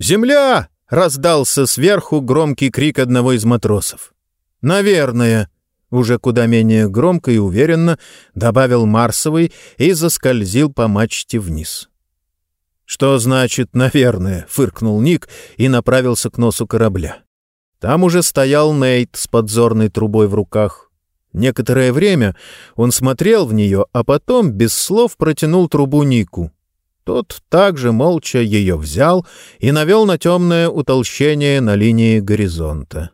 «Земля!» — раздался сверху громкий крик одного из матросов. «Наверное», — уже куда менее громко и уверенно добавил Марсовый и заскользил по мачте вниз. «Что значит «наверное»?» — фыркнул Ник и направился к носу корабля. Там уже стоял Нейт с подзорной трубой в руках. Некоторое время он смотрел в нее, а потом без слов протянул трубу Нику. Тот также молча ее взял и навел на темное утолщение на линии горизонта.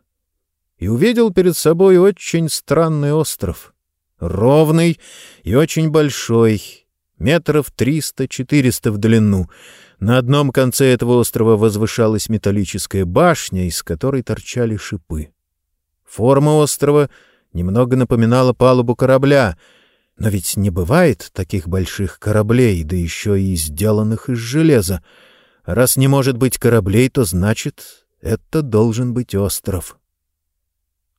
И увидел перед собой очень странный остров. Ровный и очень большой, метров триста-четыреста в длину. На одном конце этого острова возвышалась металлическая башня, из которой торчали шипы. Форма острова немного напоминала палубу корабля — но ведь не бывает таких больших кораблей, да еще и сделанных из железа. Раз не может быть кораблей, то значит, это должен быть остров.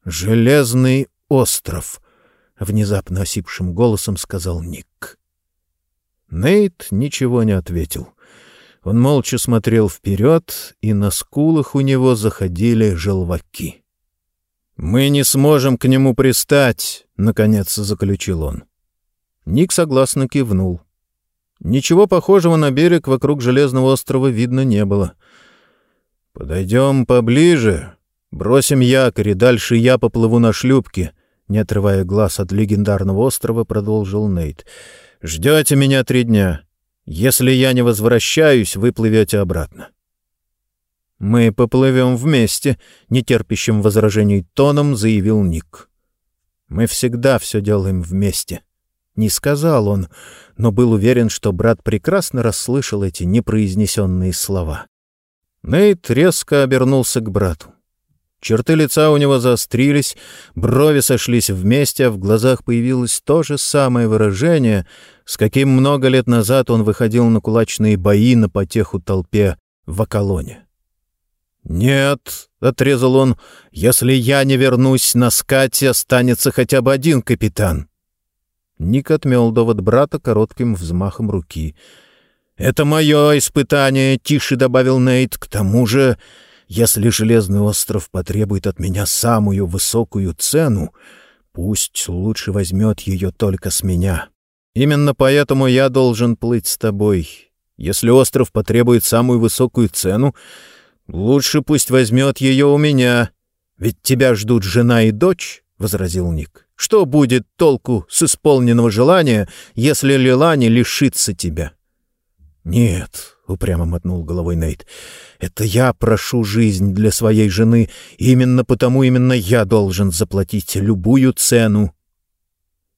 «Железный остров», — внезапно осипшим голосом сказал Ник. Нейт ничего не ответил. Он молча смотрел вперед, и на скулах у него заходили желваки. «Мы не сможем к нему пристать», — наконец заключил он. Ник согласно кивнул. Ничего похожего на берег вокруг Железного острова видно не было. «Подойдем поближе, бросим якорь, и дальше я поплыву на шлюпке», — не отрывая глаз от легендарного острова, продолжил Нейт. «Ждете меня три дня. Если я не возвращаюсь, вы плывете обратно». «Мы поплывем вместе», — нетерпящим возражений тоном заявил Ник. «Мы всегда все делаем вместе». Не сказал он, но был уверен, что брат прекрасно расслышал эти непроизнесенные слова. Нейт резко обернулся к брату. Черты лица у него заострились, брови сошлись вместе, а в глазах появилось то же самое выражение, с каким много лет назад он выходил на кулачные бои на потеху толпе в Акалоне. «Нет», — отрезал он, — «если я не вернусь, на скате останется хотя бы один капитан». Ник отмел довод брата коротким взмахом руки. «Это мое испытание», — тише добавил Нейт. «К тому же, если Железный остров потребует от меня самую высокую цену, пусть лучше возьмет ее только с меня. Именно поэтому я должен плыть с тобой. Если остров потребует самую высокую цену, лучше пусть возьмет ее у меня. Ведь тебя ждут жена и дочь», — возразил Ник. Что будет толку с исполненного желания, если Лилани лишится тебя? — Нет, — упрямо мотнул головой Нейт, — это я прошу жизнь для своей жены, именно потому именно я должен заплатить любую цену.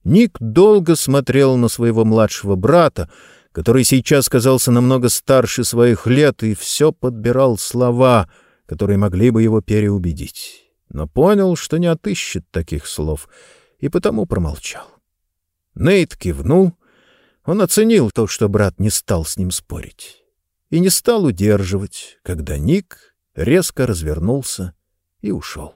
Ник долго смотрел на своего младшего брата, который сейчас казался намного старше своих лет, и все подбирал слова, которые могли бы его переубедить. Но понял, что не отыщет таких слов — и потому промолчал. Нейт кивнул. Он оценил то, что брат не стал с ним спорить. И не стал удерживать, когда Ник резко развернулся и ушел.